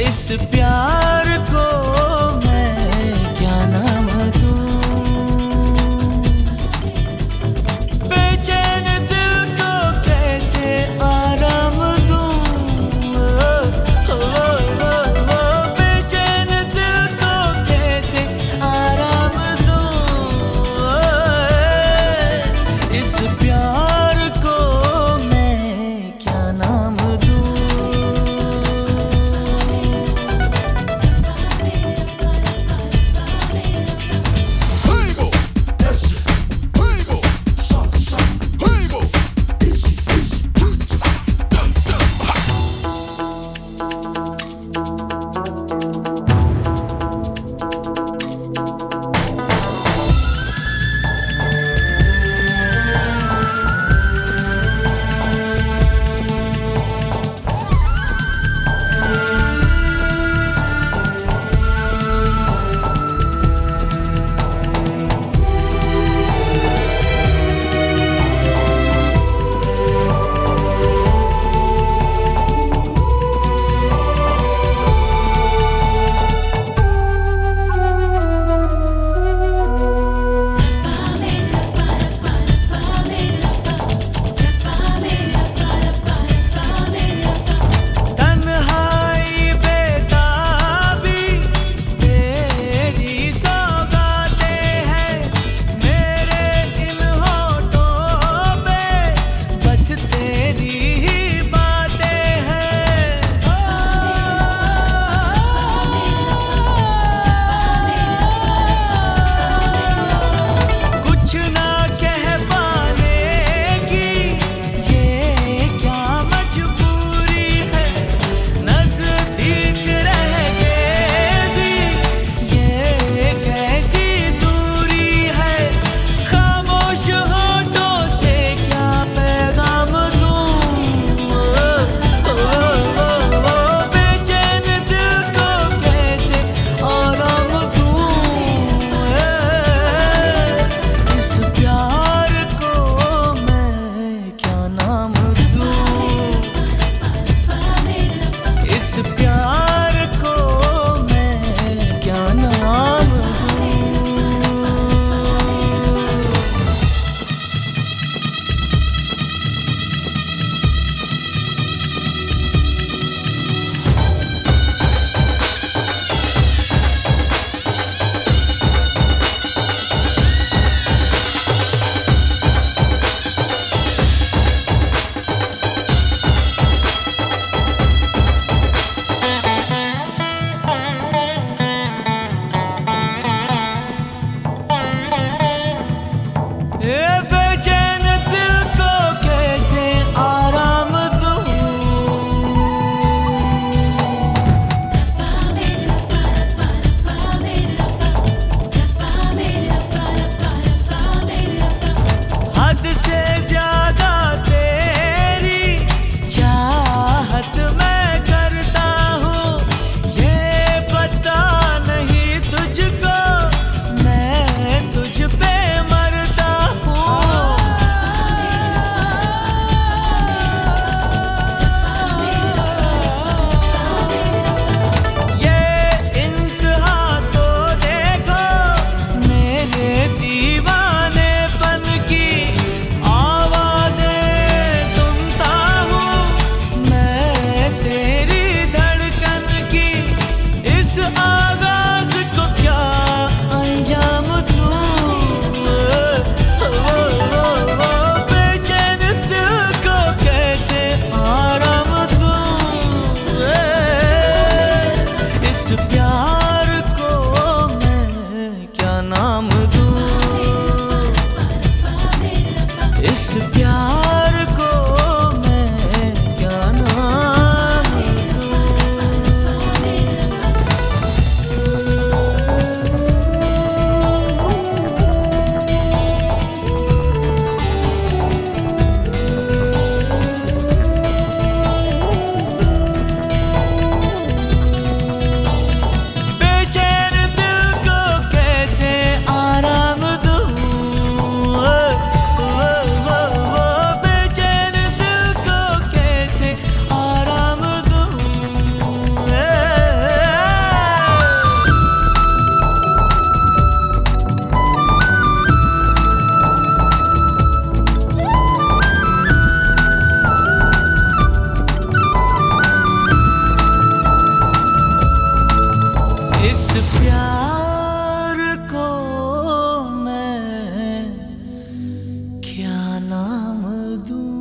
इस प्यार क्या नाम दूँ